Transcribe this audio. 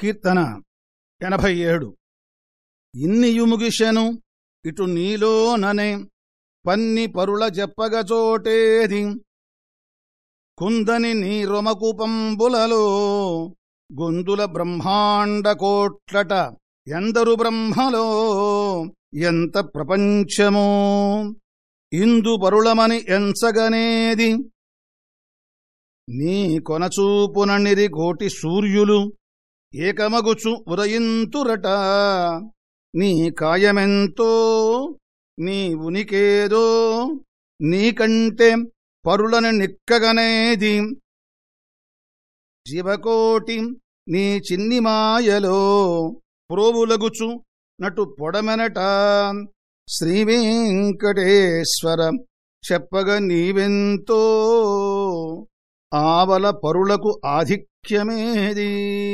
కీర్తన ఎనభై ఏడు ఇన్నియుముగిషెను ఇటు నీలోననే పన్ని పరుల చెప్పగచోటేది కుందని నీ రొమకుపంబులలో గొందుల బ్రహ్మాండ కోట్లట ఎందరు బ్రహ్మలో ఎంత ప్రపంచమో. ఇందు పరుళమని ఎంచగనేది. నీ కొనచూపున నిరిగోటి సూర్యులు ఏకమగుచు ఉదయింతురట. నీ కాయమెంతో నీ ఉనికేదో నీకంటే పరులను నిక్కగనేది. జీవకోటి నీ చిన్ని మాయలో ప్రోవులగుచు నటు పొడమెనట. శ్రీవేంకటేశ్వర చెప్పగ నీవెంతో ఆవల పరులకు ఆధిక్యమేది.